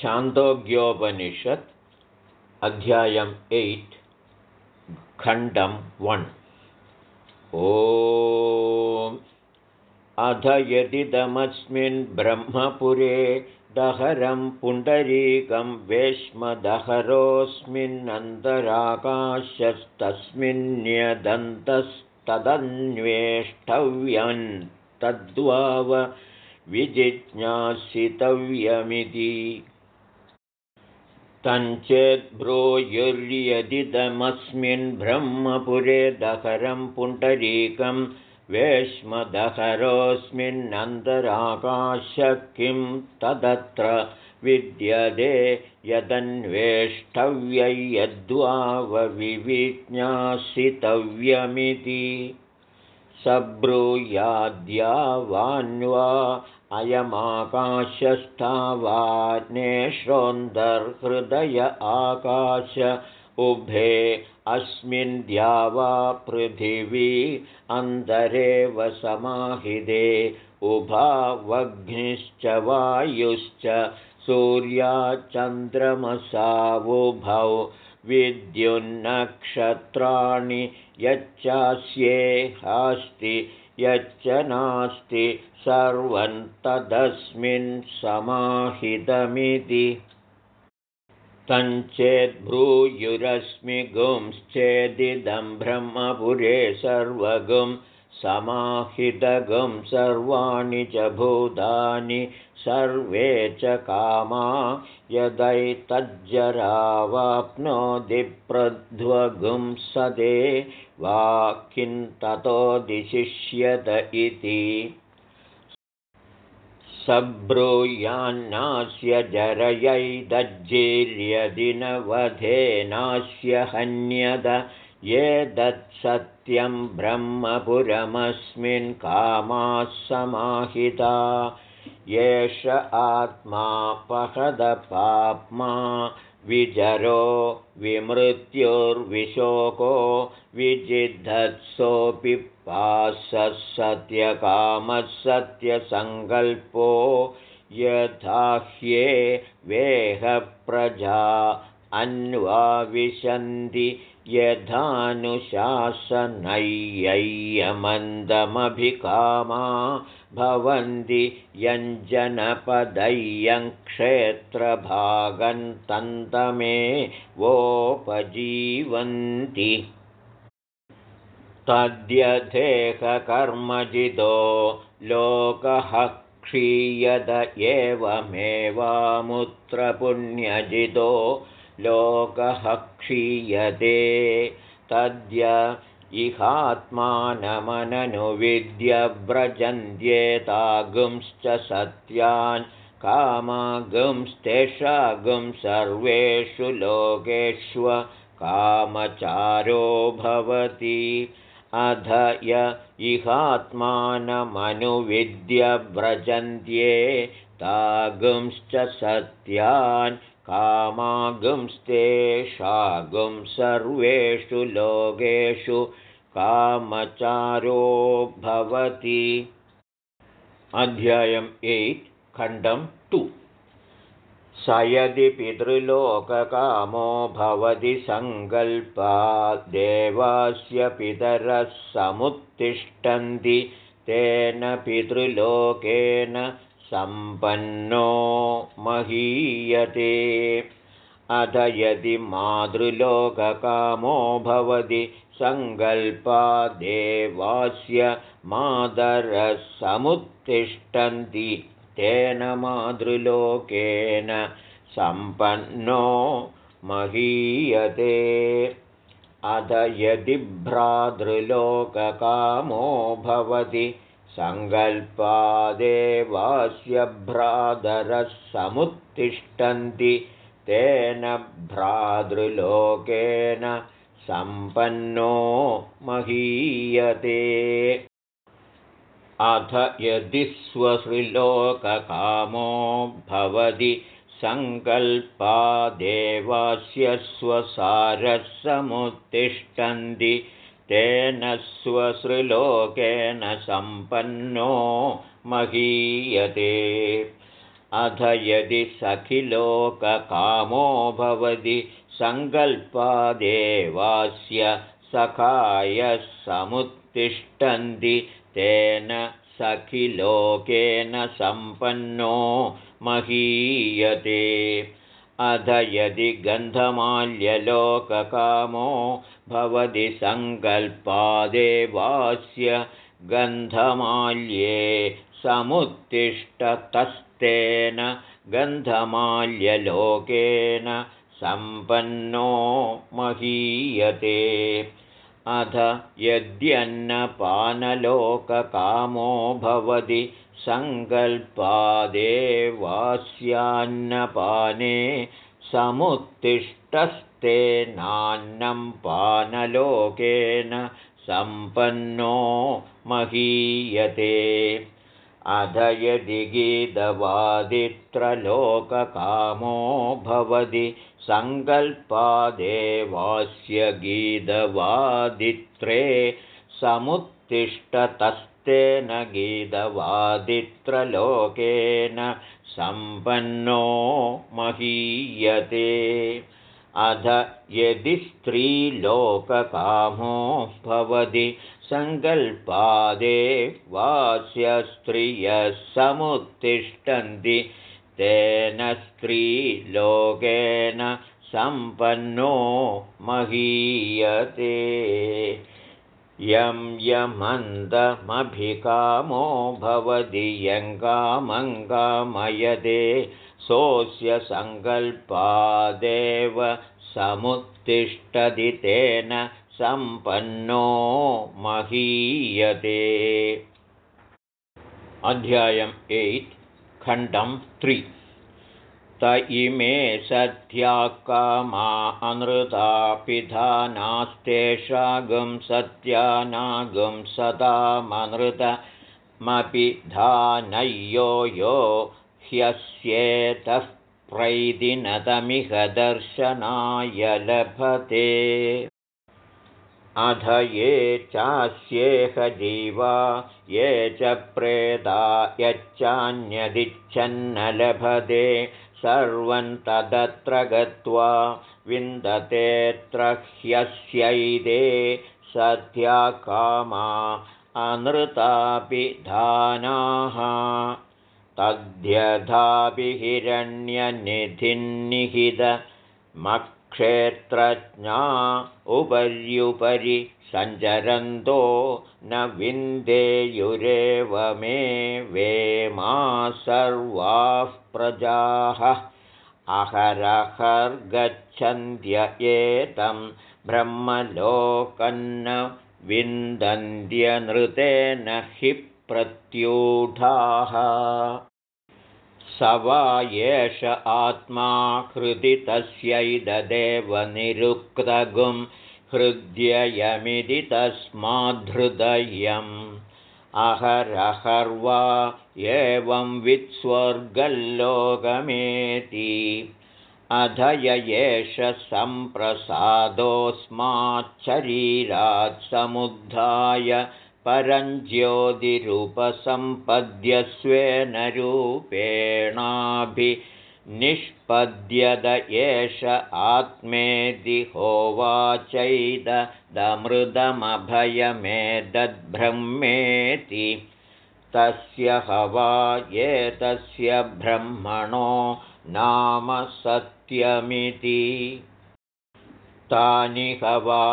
Chandogyopanishad अध्यायम् eight खण्डं one. ओ अध यदिदमस्मिन् ब्रह्मपुरे दहरं पुण्डरीकं वेश्मदहरोऽस्मिन्नन्तराकाशस्तस्मिन्न्यदन्तस्तदन्वेष्टव्यन् तद्वाव विजिज्ञासितव्यमिति तञ्चेद्ब्रूयुर्यदिदमस्मिन् ब्रह्मपुरे दहरं पुण्डरीकं वेश्मदहरोऽस्मिन्नन्तराकाश किं तदत्र विद्यते यदन्वेष्टव्यै यद्वावविज्ञासितव्यमिति सब्रूयाद्यावान्वा अयमाकाशस्थावानेषोऽन्तर्हृदय आकाश उभे अस्मिन् द्यावा पृथिवी अन्तरेव समाहिते उभावग्निश्च वायुश्च सूर्याचन्द्रमसावुभौ विद्युन्नक्षत्राणि यच्चास्ये हास्ति यच्च नास्ति सर्वं तदस्मिन् समाहितमिति। तञ्चेद्भ्रूयुरश्मि गुंश्चेदिदं ब्रह्मपुरे सर्वगुं समाहितगुं सर्वाणि च भूतानि सर्वे च कामा यदैतज्जरावाप्नोदिप्रध्वगुं सदे वा किं ततोदिशिष्यत इति। सब्रूयान्नास्य जरयैदज्जीर्यदिनवधेनास्य हन्यद ये दत्सत्यं ब्रह्मपुरमस्मिन् कामाः समाहिता। एष आत्मा पहदपाप्मा विजरो विमृत्युर्विशोको विजिद्धत्सोऽपि पासः सत्यकामः सत्यसङ्कल्पो यथाह्ये वेहप्रजा अन्वाविशन्ति यथानुशासनय्यमन्दमभिकामा भवन्ति यञ्जनपदय्यं क्षेत्रभागन्तन्तमे वोपजीवन्ति। तद्यथेकर्मजितो लोकः क्षीयत एवमेवामुत्रपुण्यजितो लोकः क्षीयते तद्य इहात्मानमननुविद्यव्रजन्त्येतागुंश्च सत्यान् कामागुंस्तेषागुं सर्वेषु लोकेष्व कामचारो भवति। अध य इहात्मानमनुविद्यव्रजन्त्ये तागुंश्च सत्यान् कामागुंस्तेषागुं सर्वेषु लोकेषु कामचारो भवति। अध्यायम् एय्ट् खण्डं टु। स यदि पितृलोककामो भवति सङ्कल्पा देवास्य पितरः समुत्तिष्ठन्ति तेन पितृलोकेन सम्पन्नो महीयते। अथ यदि मातृलोककामो भवति सङ्कल्पा देवास्य मातरसमुत्तिष्ठन्ति तेन मातृलोकेन सम्पन्नो महीयते। अध यदि भ्रातृलोककामो भवति सङ्कल्पादेवास्य भ्रातरः समुत्तिष्ठन्ति तेन भ्रातृलोकेन सम्पन्नो महीयते। अथ यदि स्वश्रीलोककामो भवति सङ्कल्पादेवास्य स्वसारः समुत्तिष्ठन्ति तेन स्वसृलोकेन सम्पन्नो महीयते। अध यदि सखिलोककामो भवति सङ्कल्पादेवास्य सखाय समुत्तिष्ठन्ति तेन सखिलोकेन सम्पन्नो महीयते अध यदि गन्धमाल्यलोककामो भवति सङ्कल्पादेवास्य गन्धमाल्ये समुत्तिष्ठतस्तेन गन्धमाल्यलोकेन सम्पन्नो महीयते। अथ यद्यन्नपानलोककामो भवति सङ्कल्पादेवास्यान्नपाने समुत्तिष्ठस्तेनान्नं पानलोकेन सम्पन्नो महीयते। अध यदि गीतवादित्रलोककामो भवति सङ्कल्पादेवास्य गीतवादित्रे समुत्तिष्ठतस्तेन गीतवादित्रलोकेन सम्पन्नो महीयते। अध यदि स्त्रीलोककामो भवति सङ्कल्पादे वास्य स्त्रियः समुत्तिष्ठन्ति तेन स्त्रीलोकेन सम्पन्नो महीयते यं यमन्दमभिकामो भवति यङ्गामङ्गामयदे सोऽस्य सङ्कल्पादेव समुत्तिष्ठति तेन सम्पन्नो महीयते। अध्यायम् एय्त् खण्डं त्रि त इमे सत्याकामा अनृतापिधानास्तेषागं सत्यानागं सदामनृतमपि धानय्यो यो ह्यस्येतः प्रैदिनतमिह दर्शनाय लभते। अध ये चास्येह जीवा ये च प्रेदा यच्चान्यदिच्छन्न लभते सर्वं तदत्र गत्वा विन्दतेऽत्र ह्यस्यैदे सत्या कामा अनृतापि धानाः तद्यथापि क्षेत्रज्ञा उपर्युपरि सञ्चरन्तो न विन्देयुरेव मे वेमा सर्वाः प्रजाः। अहरहर्गच्छन्त्य एतं ब्रह्मलोकन्न विन्दन्त्यनृतेन हि प्रत्यूढाः स वा एष आत्मा हृदि तस्यैददेव निरुक्तगुं हृद्ययमिति तस्माद्धृदयम्। अहरहर्वा एवं वित्स्वर्गल्लोकमेति। अध य एष सम्प्रसादोऽस्माच्छरीरात् समुद्धाय परञ्ज्योतिरूपसम्पद्यस्वेन रूपेणाभिनिष्पद्यत एष आत्मेति होवाचैदमृतमभयमेतद्ब्रह्मेति तस्य हवा एतस्य ब्रह्मणो नाम सत्यमिति तानि हवा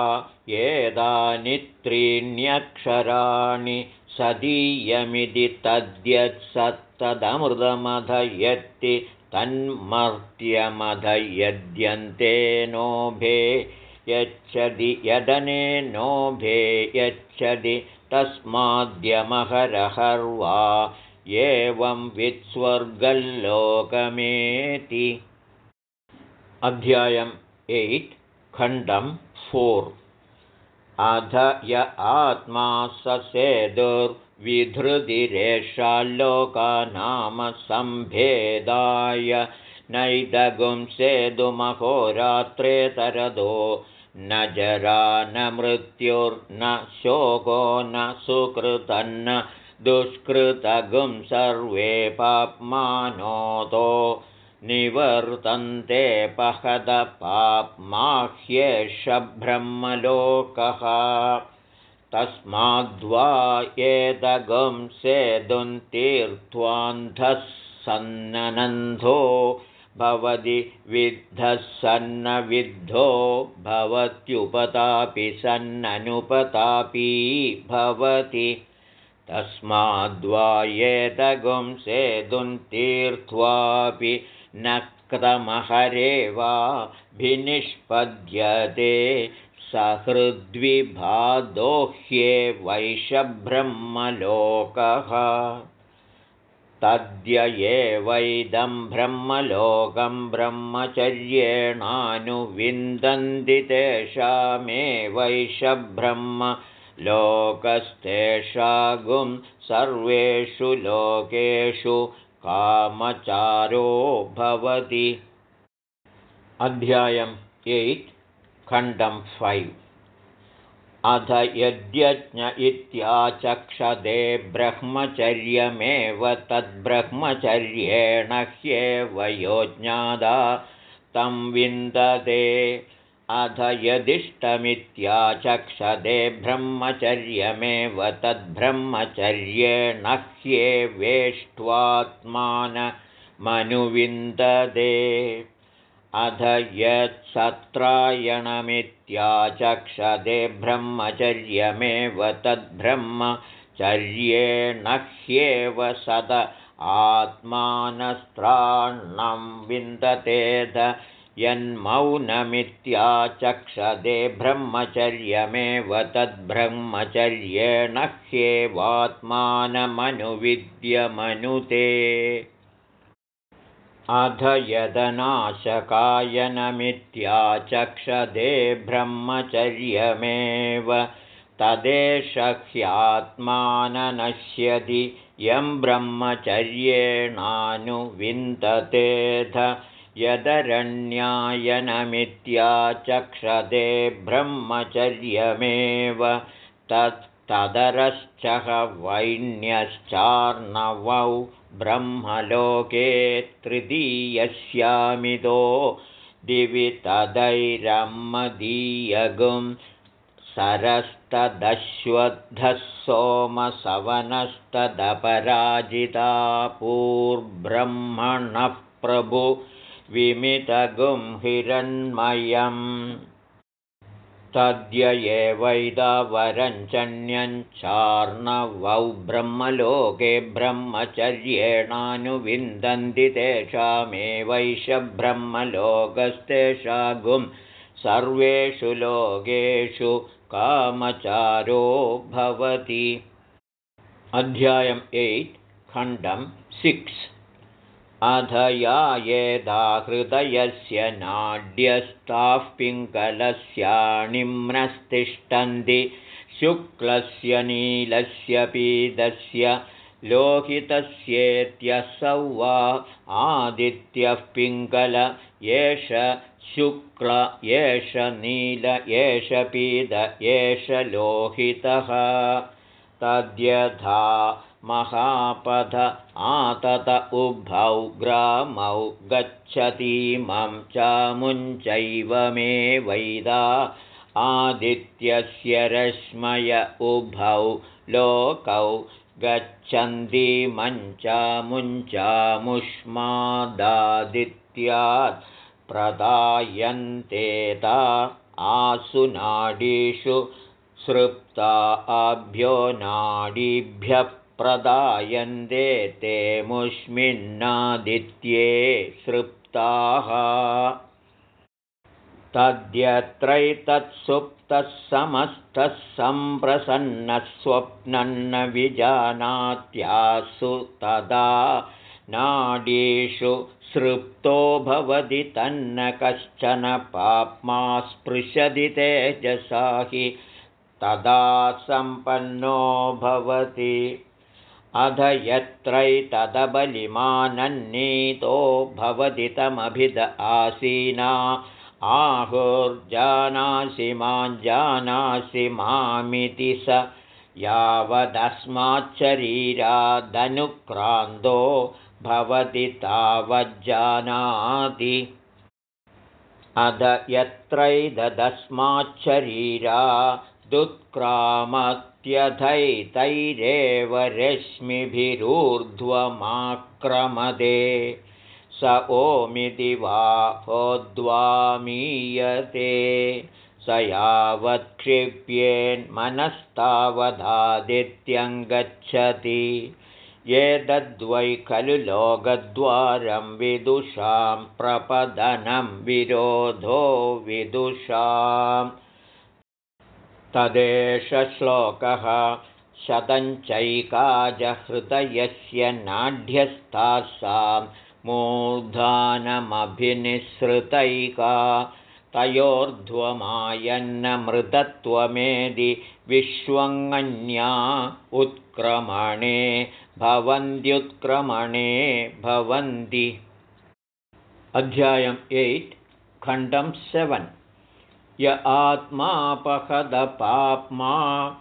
एतानि त्रीण्यक्षराणि सदीयमिति तद्यत्सत्तदमृतमधयत्ति तन्मर्त्यमधयद्यन्ते नोभे यच्छति यदने नोभे यच्छति तस्माद्यमहरहर्वा एवं वित्स्वर्गल्लोकमेति। अध्यायम् एय्ट् खण्डं फोर्। अध य आत्मा ससेदुर्विधृतिरेषाल्लोकानाम सम्भेदाय नैदगुं सेदुमहोरात्रेतरदो न जरा न मृत्युर्न शोको न सुकृतन्न दुष्कृतगुं सर्वे पाप्मानोतो निवर्तन्ते पहदपाप्माह्येष ब्रह्मलोकः। तस्माद्वा एदगं सेदुं सन्ननन्धो भवति विद्धः सन्नविद्धो भवत्युपतापि सन्ननुपतापी भवति। तस्माद्वा एतगुं सेदुं तीर्त्वापि न क्रमहरे वाभिनिष्पद्यते सहृद्विभादोह्ये वैशब्रह्मलोकः। तद्य एवैदं ब्रह्मलोकं ब्रह्मचर्येणानुविन्दन्ति तेषामेवैषब्रह्म लोकस्तेषागुं सर्वेषु लोकेषु कामचारो भवति। अध्यायम् एय्ट् खण्डं फैव्। अध यद्यज्ञ इत्याचक्षदे ब्रह्मचर्यमेव तद्ब्रह्मचर्येण ह्येव योज्ञादा तं विन्दते अध यदिष्टमित्याचक्षदे ब्रह्मचर्यमेव तद्ब्रह्मचर्येण ह्येवेष्ट्वात्मानमनुविन्दते अध यत्सत्रायणमित्याचक्षदे ब्रह्मचर्यमेव तद्ब्रह्मचर्येण ह्येव सद आत्मानस्त्राण्णं विन्दतेध यन्मौनमित्याचक्षदे ब्रह्मचर्यमेव तद्ब्रह्मचर्येण ह्येवात्मानमनुविद्यमनुते। अध यदनाशकायनमित्याचक्षदे ब्रह्मचर्यमेव तदेश ह्यात्माननश्यति यं ब्रह्मचर्येणानुविन्दतेऽध यदरण्यायनमित्याचक्षदे ब्रह्मचर्यमेव तत् तदरश्चः वैन्यश्चार्णवौ ब्रह्मलोके तृतीयस्यामिदो दिवि तदैरम्मदीयगुं सरस्तदश्वद्धः सोमसवनस्तदपराजिता पूर्ब्रह्मणः प्रभु विमितगुं हिरण्मयम्। तद्य एवैदवरञ्चन्यञ्चार्णवौ ब्रह्मलोके ब्रह्मचर्येणानुविन्दन्ति तेषामेवैष ब्रह्मलोकस्तेषागुं सर्वेषु लोकेषु कामचारो भवति। अध्यायम् एय्ट् खण्डं सिक्स् अध या येदा हृदयस्य नाड्यस्ताः पिङ्गलस्याणिम्नस्तिष्ठन्ति। शुक्लस्य नीलस्य पीदस्य लोहितस्येत्यसौ वा आदित्यः पिङ्गल एष शुक्ल एष नील एष पीद एष लोहितः। तद्यथा महापथ आतत उभौ ग्रामौ गच्छतीमं चामुञ्चैव मे वैदा। आदित्यस्य रश्मय उभौ लोकौ गच्छन्तीमञ्चामुञ्चामुष्मादादित्यात् प्रदायन्तेता आसुनाडीषु सृप्ता आभ्यो नाडीभ्यः प्रदायन्ते ते मुष्मिन्नादित्ये सृप्ताः। तद्यत्रैतत्सुप्तः समस्तः सम्प्रसन्नस्वप्नन्न विजानात्यासु तदा नाडीषु सृप्तो भवति तन्न कश्चन पाप्मा स्पृशति तेजसा हि तदा सम्पन्नो भवति अध यत्रैतदबलिमानन्नीतो भवति तमभिद आसीना। आहुर्जानासि मां जानासि मामिति स यावदस्माच्छरीरादनुक्रान्तो भवति तावज्जानाति। अध यत्रैदस्माच्छरीरा दुत्क्रामत्यथैतैरेव रश्मिभिरूर्ध्वमाक्रमदे। स ओमिति वा होद्वामीयते स यावत्क्षिप्येन्मनस्तावधादित्यङ्गच्छति एतद्वै खलु लोकद्वारं विदुषां प्रपदनं विरोधो विदुषाम् तदेष श्लोकः शतञ्चैकाजहृदयस्य नाढ्यस्थासां मूर्धानमभिनिःसृतैका। तयोर्ध्वमायन्नमृतत्वमेदि विश्वङन्या उत्क्रमणे भवन्त्युत्क्रमणे भवन्ति। अध्यायम् एय्ट् खण्डं सेवन् य आत्मापहदपाप्मा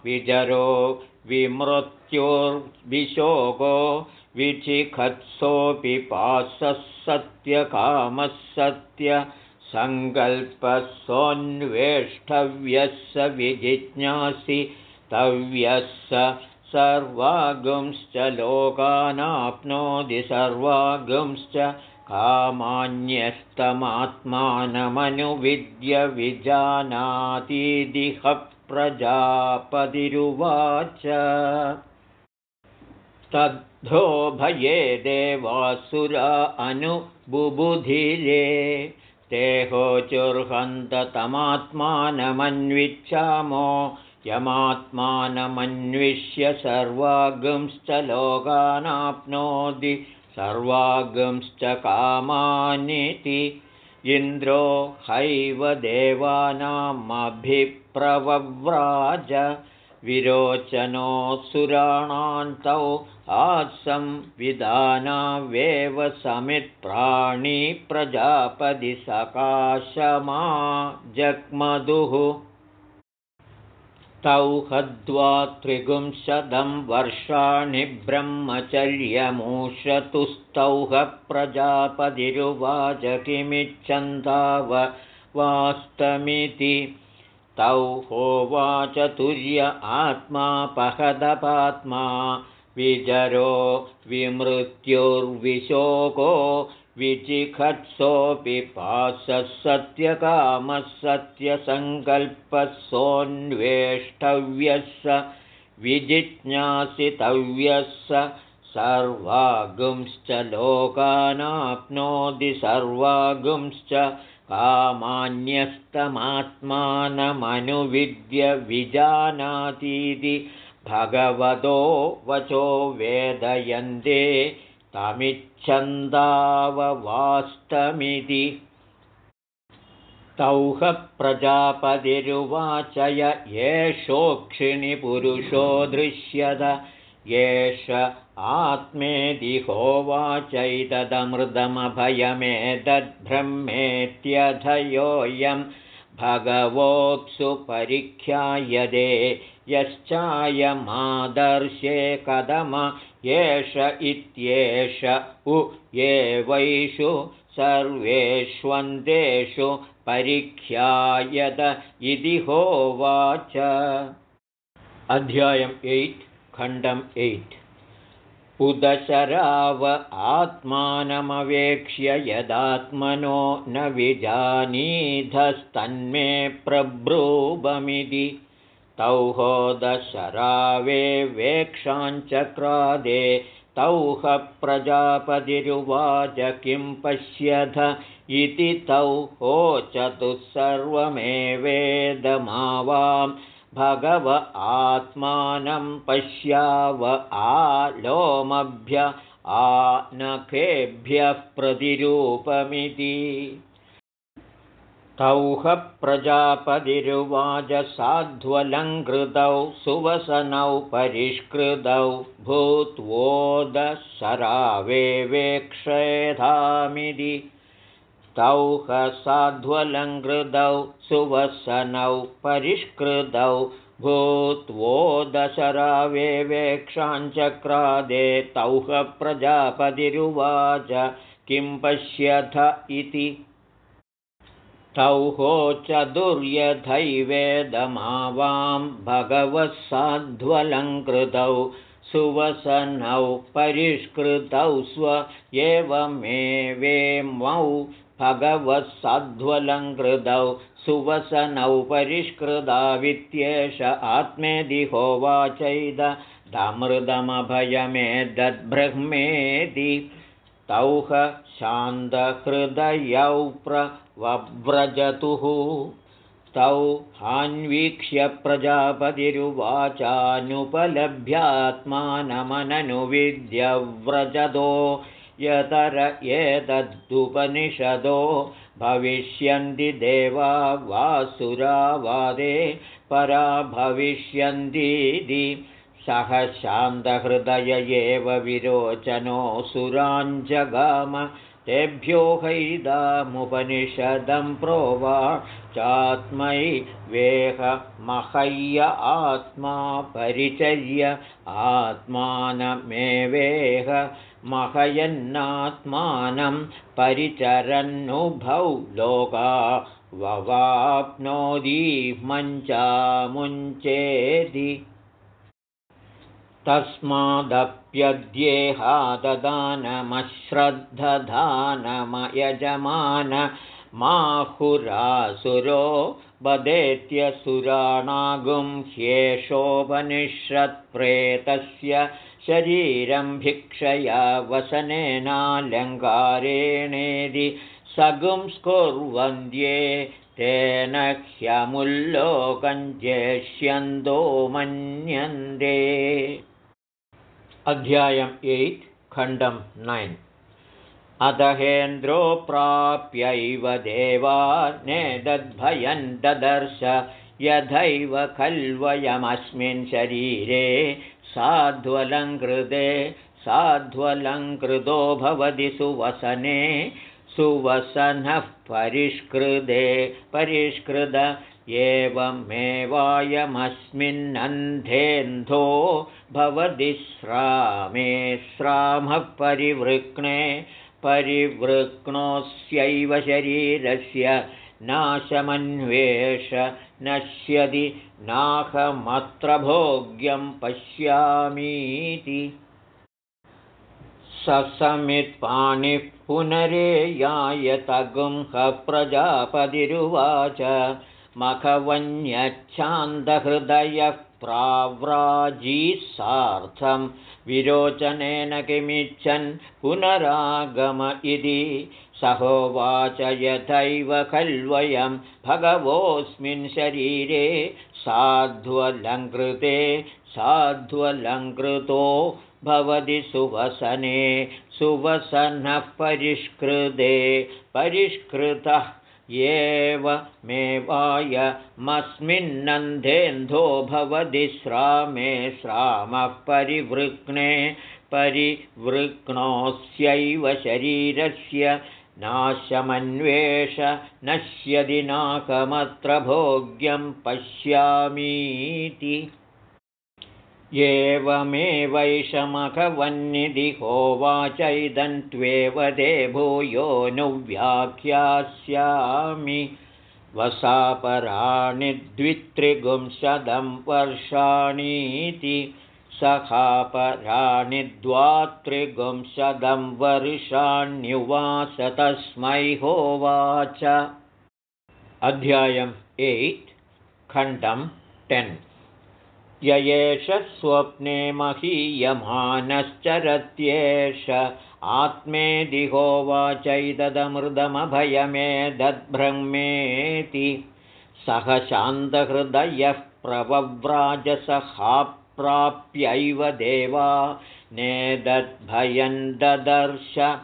विजरो विमृत्योर्विशोको विचिखत्सोऽपि पासः सत्यकामः सोऽन्वेष्टव्यः स विजिज्ञासि तव्यः स सर्वागुंश्च लोकानाप्नोति सर्वागुंश्च कामान्यस्तमात्मानमनुविद्यविजानातीदिह प्रजापतिरुवाच तद्धोभये देवासुरा अनुबुबुधिरे तेहोचुर्हन्ततमात्मानमन्विच्छामो यमात्मानमन्विष्य सर्वागंश्च लोकानाप्नोति सर्वागंश्च कामानिति इन्द्रो हैव देवानामभिप्रवव्राज विरोचनोऽसुराणान्तौ आसं विधानावेव सकाशमा जग्मधुः तौ हद्वा त्रिगुंशदं वर्षाणि ब्रह्मचर्यमूषतुस्तौह प्रजापतिरुवाच किमिच्छन्ताव वास्तमिति। तौ होवाच तुर्य आत्मा पहदपात्मा विजरो विमृत्युर्विशोको विचिखत्सोऽपि पासः सत्यकामः सत्यसङ्कल्पः सोऽन्वेष्टव्यः स विजिज्ञासितव्यः स सर्वागुंश्च लोकानाप्नोति सर्वागुंश्च कामान्यस्तमात्मानमनुविद्यविजानातीति भगवतो वचो वेदयन्ते तमिच्छन्दाववास्तमिति। तौह प्रजापतिरुवाचय एषोक्षिणिपुरुषो दृश्यत एष आत्मेदिहोवाचैतदमृतमभयमेतद्ब्रह्मेत्यधयोऽयं भगवोऽप्सु परिख्यायदे यश्चायमादर्शे कदम एष इत्येष उ एवैषु सर्वेष्वन्देषु परिख्यायत इति होवाच। अध्यायम् एय्ट् खण्डम् एय्ट्। उदशराव आत्मानमवेक्ष्य यदात्मनो न विजानीधस्तन्मे प्रब्रूपमिति तौहोदशरावे वेक्षाञ्चक्रादे तौह प्रजापतिरुवाच किं पश्यथ इति तौहोचतुः सर्वमेवेदमावां भगव आत्मानं पश्याव आलोमभ्य आनखेभ्यः प्रतिरूपमिति तौह प्रजापतिरुवाचसाध्वलङ्कृतौ सुवसनौ परिष्कृतौ भूत्वोदशरावेवेक्षेधामिति तौह साध्वलङ्कृतौ सुवसनौ परिष्कृतौ भूत्वो दशरावेवेक्षाञ्चक्रादे तौह प्रजापतिरुवाच किं पश्यथ इति चतुर्यथैवेदमावां भगवः साध्वलङ्कृतौ सुवसनौ परिष्कृतौ स्व एवमेवेमौ भगवत्साध्वलङ्कृतौ सुवसनौ परिष्कृतावित्येष आत्मेदिहोवाचैदमृदमभयमेदद्ब्रह्मेति तौह शान्तहृदयौ प्रव्रजतुः तौ हान्वीक्ष्य प्रजापतिरुवाचानुपलभ्यात्मानमननुविद्यव्रजतो यतर एतदुपनिषदो भविष्यन्ति देवा वासुरावादे परा भविष्यन्तीति सह शान्तहृदय एव विरोचनोऽसुराञ्जगाम तेभ्यो हैदामुपनिषदं प्रोवा चात्मै वेहमहय्य आत्मा परिचर्य। आत्मानमेवेह महयन्नात्मानं परिचरन्नुभौ लोका। ववाप्नोदी मञ्चामुञ्चेदि तस्मादप्यद्येहाददानमश्रद्धदानमयजमान माहुरासुरो वदेत्यसुराणागुं ह्येषोपनिषत्प्रेतस्य शरीरं भिक्षया वसनेनालङ्कारेणेदि सगुंस्कुर्वन्द्ये तेन ह्यमुल्लोकञ्जेष्यन्दो मन्यन्ते अध्यायम् एय्त् खण्डं नैन्। अदहेन्द्रो प्राप्यैव देवा नेदद्भयन् ददर्श यथैव खल्वयमस्मिन् शरीरे साध्वलङ्कृते साध्वलङ्कृतो भवति सुवसने सुवसनः परिष्कृते परिष्कृत एवमेवायमस्मिन्नन्धेन्धो भवति श्रामे श्रामः परिवृक्णे परिवृक्णोऽस्यैव शरीरस्य नाशमन्वेष नश्यति नाहमत्र भोग्यं पश्यामीति। ससमित्पाणिः पुनरेयायतगुंह प्रजापतिरुवाच मखवन्यच्छान्दहृदयः प्राव्राजीसार्थं विरोचनेन किमिच्छन् पुनरागम इति। सहोवाच यथैव खल्वयं भगवोऽस्मिन् शरीरे। साध्वलङ्कृते साध्वलङ्कृतो भवति सुवसने। सुवसनः परिष्कृते परिष्कृतः एवमेवायमस्मिन्नन्धेन्धो भवति श्रामे श्रामः परिवृक्णे परिवृक्णोऽस्यैव शरीरस्य नाशमन्वेष नश्यदि नाकमत्र भोग्यं पश्यामीति एवमेवैषमखवन्निधि होवाचैदन्त्वेव दे भूयोऽनुव्याख्यास्यामि वसापराणि द्वित्रिगुंशदं वर्षाणीति सखापराणि द्वात्रिगुंशदं वर्षाण्युवास तस्मै होवाच। अध्यायम् एय्त् खण्डं टेन् य एष स्वप्ने महीयमानश्चरत्येष। आत्मेदिहोवाचैदमृदमभयमेदद्ब्रह्मेति सह शान्तहृदयः प्रवव्राजसहाप्राप्यैव देवा। नेदद्भयं ददर्श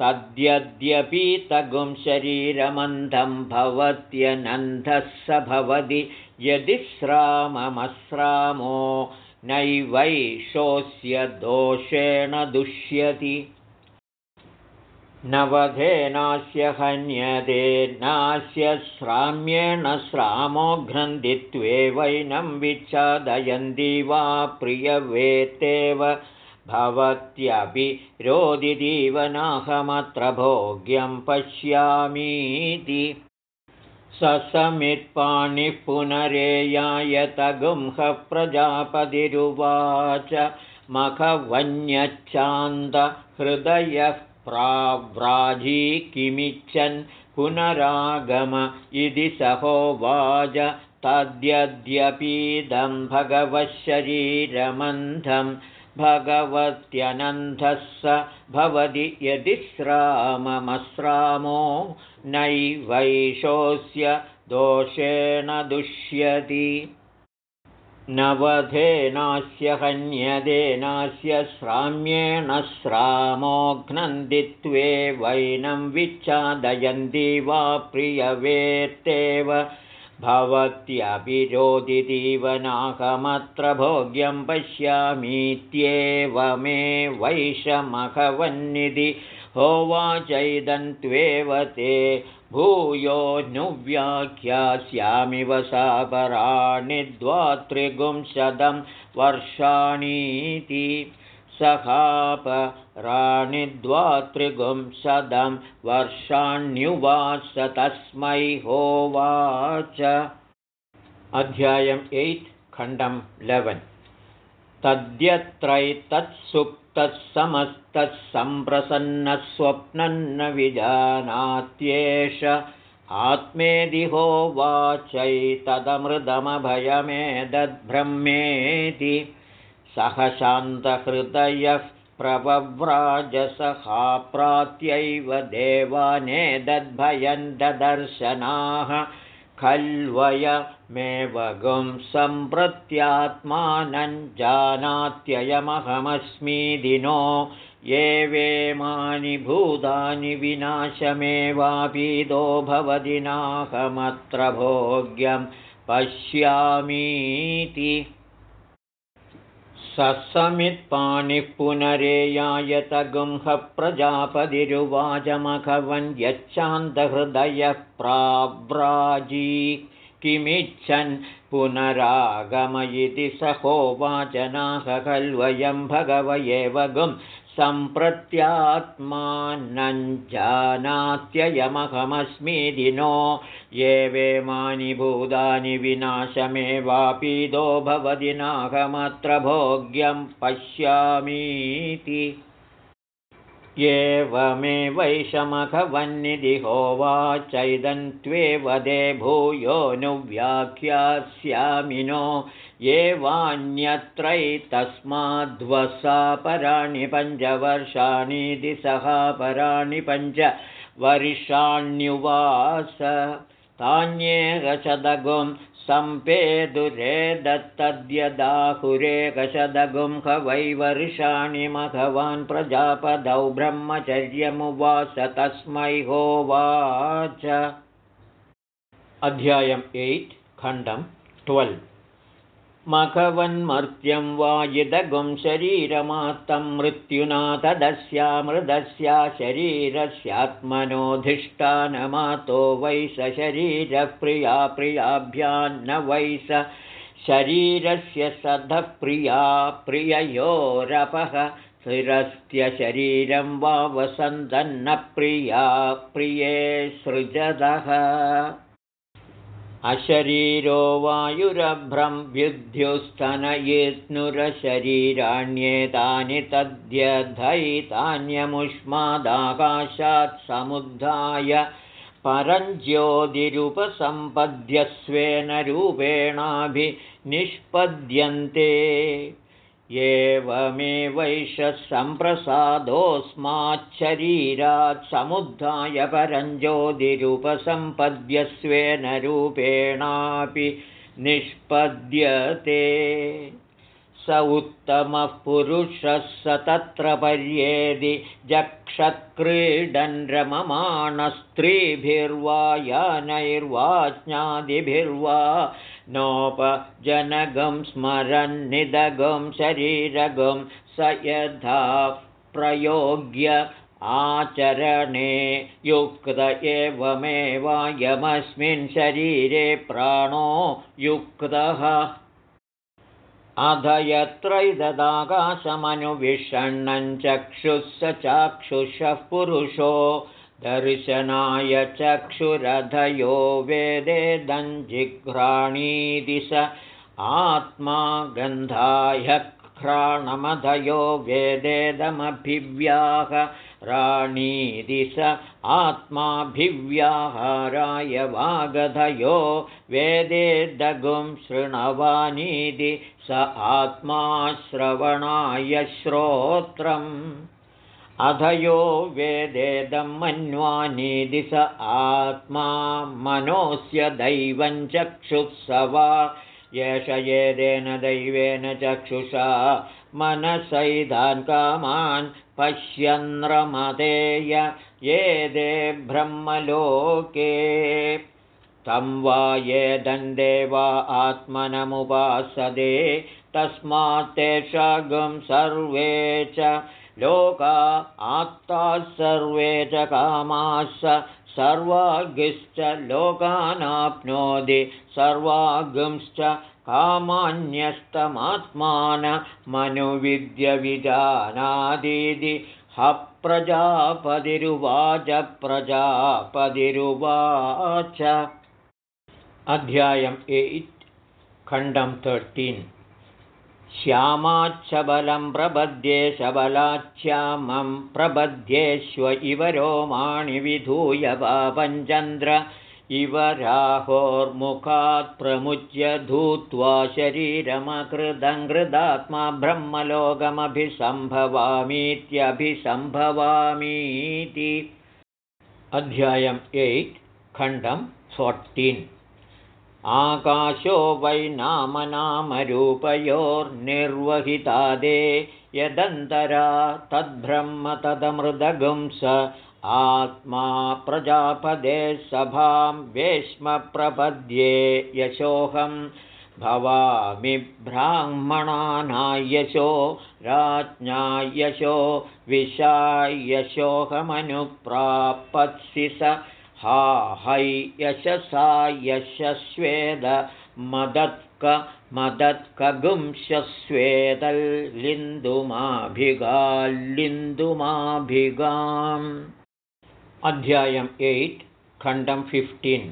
तद्यद्यपि शरीरमन्धं भवत्यनन्धः स भवति। यदि श्राममश्रामो नैवैषोऽस्य दोषेण दुष्यति। नवधेनास्य हन्यते नास्य श्राम्येण श्रामो घ्नन्दित्वे वैनं विच्छादयन्ति वा प्रियवेत्तेव भवत्यपि रोदिदीवनाहमत्र भोग्यं पश्यामीति मखवन्यच्छान्तहृदयः प्राव्राजी किमिच्छन् पुनरागम इति सहोवाच तद्यद्यपीदं भगवशरीरमन्धं भगवत्यनन्धः स भवति यदि श्राममश्रामो नैवैषोऽस्य दोषेण दुष्यति। नवधेनास्य हन्यदेनास्य श्राम्येण श्रामोघ्नन्दित्वे वैनं विच्छादयन्ति वा प्रियवेत्तेव भवत्यभिरोदितीवनाहमत्र भोग्यं पश्यामीत्येव मे वैषमघवन्निधि होवाचैदन्त्वेव ते भूयोऽनुव्याख्यास्यामिव सापराणि द्वात्रिगुंशतं वर्षाणीति सहापराणि द्वात्रिगुंशतं वर्षाण्युवाच तस्मै होवाच। अध्यायम् एय्त् खण्डं लेवन् तद्यत्रैतत्सुप्तः सम्प्रसन्नस्वप्नं न विजानात्येष आत्मेदिहोवाचैतदमृदमभयमेदद्ब्रह्मेति सह शान्तहृदयः प्रवव्राजसहाप्रात्यैव देवानेदद्भयं ददर्शनाः। खल्वयमेवगुं सम्प्रत्यात्मानं जानात्ययमहमस्मि दिनो ये वेमानि भूतानि विनाशमेवापीदो भवति नाहमत्र भोग्यं पश्यामीति ससमित्पाणिः पुनरेयायतगुंह प्रजापतिरुवाचमघवन् यच्छान्तहृदयः प्राव्राजी किमिच्छन् पुनरागमयिति सहोवाचनाह खल्वयं भगव एव गुं सम्प्रत्यात्मानञ्जानात्ययमहमस्मि दिनो ये वेमानि भूतानि विनाशमेवापीदो भवति नाहमत्र भोग्यं पश्यामीति एवमेवैषमघवन्निधि होवाचैदन्त्वे वदे भूयोऽनुव्याख्यास्यामिनो ये वान्यत्रैतस्माद्वसापराणि पञ्चवर्षाणि पराणि पञ्च वर्षाण्युवास तान्येकशदगुं सम्पेदुरे दत्तद्यदाहुरेकशदगुं हवैवर्षाणि मघवान् प्रजापदौ ब्रह्मचर्यमुवास तस्मै होवाच। अध्यायम् एय्ट् खण्डं ट्वेल्व् मघवन्मर्त्यं वा यदगुं शरीरमात्तं मृत्युना तदस्यामृदस्या शरीरस्यात्मनोऽधिष्ठानमातो वै स शरीरः प्रिया प्रियाभ्यान्न वै स शरीरस्य सधः प्रिया प्रिययोरपः स्थिरस्त्यशरीरं वा वसन्तन्न प्रिया प्रिये सृजदः अशरीरो वायुरभ्रं व्युद्ध्युस्तनयेत्नुरशरीराण्येतानि तद्यधैतान्यमुष्मादाकाशात् समुद्धाय परञ्ज्योतिरुपसम्पद्यस्वेन रूपेणाभिनिष्पद्यन्ते एवमेवैष सम्प्रसादोऽस्माच्छरीरात् समुद्धाय परञ्ज्योतिरुपसम्पद्यस्वेन रूपेणापि निष्पद्यते। स उत्तमः पुरुषः स तत्र पर्येदि जक्षक्रीडन् रममाणस्त्रीभिर्वा यानैर्वाज्ञादिभिर्वा नोपजनगं स्मरन्निदगं शरीरगं स यथा प्रयोग्य आचरणे युक्त एवमेवायमस्मिन् शरीरे प्राणो युक्तः। अध यत्रैददाकाशमनुविषण्णं चक्षुः स चाक्षुषः पुरुषो दर्शनाय चक्षुरधयो वेदेदञ्जिघ्राणीति स आत्मा गन्धाय घ्राणमधयो वेदेदमभिव्याह राणीति स आत्माभिव्याहाराय वागधयो वेदेदगुं शृणवानीति स आत्मा श्रवणाय श्रोत्रम् अधयो वेदेदं मन्वानीति स आत्मा मनोऽस्य दैवं चक्षुःसवा। एष येदेन दैवेन चक्षुषा। मनसैधान् कामान् पश्यन्द्रमदेय ये दे ब्रह्मलोके। तं वा ये दन्देवा आत्मनमुपासदे। तस्मात् तेषगं सर्वे च लोका आत्ताः सर्वे च कामाः सर्वाग्श्च लोकानाप्नोति सर्वागंश्च कामान्यस्तमात्मानमनुविद्यविजानादीति ह प्रजापतिरुवाच प्रजापतिरुवाच। अध्यायम् एय्ट् खण्डं तर्टीन् श्यामाच्छबलं प्रबध्ये शबलाच्छ्यामं प्रबध्येष्व इव रोमाणि विधूय पापञ्चन्द्र इव राहोर्मुखात् प्रमुच्य धूत्वा शरीरमकृदङ्कृदात्मा ब्रह्मलोकमभिसम्भवामीत्यभिसम्भवामीति। अध्यायम् एय्ट् खण्डं फोर्टीन् आकाशो वै नाम नामरूपयोर्निर्वहितादे यदन्तरा तद्ब्रह्म तदमृदगुंस आत्मा प्रजापदे सभां वेश्मप्रपद्ये यशोऽहं भवामि ब्राह्मणानायशो राज्ञायशो विशायशोऽहमनुप्रापत्सि स हा है यशसा यशस्वेद मदत्क मदत्कगुंशस्वेदल्लिन्दुमाभिगाल्लिन्दुमाभिगाम् अध्यायम् एय्ट् खण्डं फिफ्टीन्।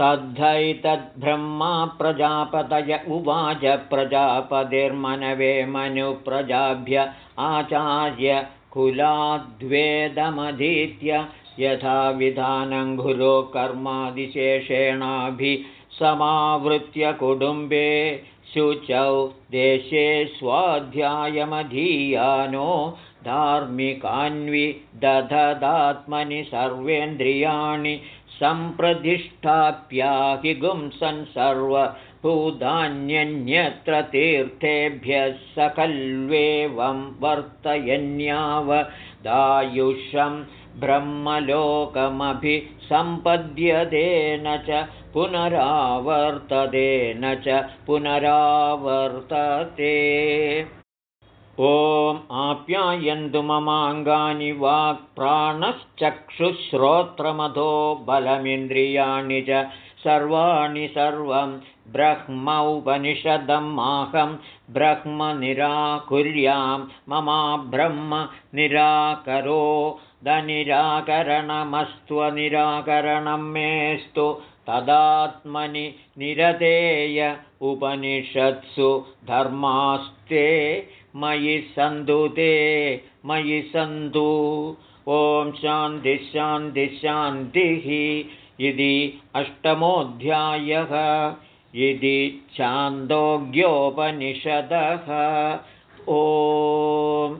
तद्धैतद्ब्रह्मा प्रजापतय उवाच प्रजापतिर्मनवे मनुप्रजाभ्य आचार्य कुलाद्वेदमधीत्य यथा विधानङ्घुरो कर्मादिशेषेणाभिसमावृत्य कुटुम्बे शुचौ देशे स्वाध्यायमधीयानो धार्मिकान्वि दधदात्मनि सर्वेन्द्रियाणि सम्प्रतिष्ठाप्याहि गुंसन् सर्वभूतान्यन्यत्र तीर्थेभ्यः सकल्वेवं वर्तयन्यावदायुषं ब्रह्मलोकमभिसम्पद्यते न च पुनरावर्तते न च पुनरावर्तते। ॐ आप्यायन्तु ममाङ्गानि वाक्प्राणश्चक्षुश्रोत्रमधो बलमिन्द्रियाणि च सर्वाणि सर्वं ब्रह्म निराकुर्यां ममा ब्रह्म निराकरो दनिराकरणमस्त्वनिराकरणं मेस्तु तदात्मनि निरतेय उपनिषत्सु धर्मास्ते मयि सन्तु ते मयि सन्तु ॐ शान्तिः इति अष्टमोऽध्यायः इति छान्दोग्योपनिषदः। ॐ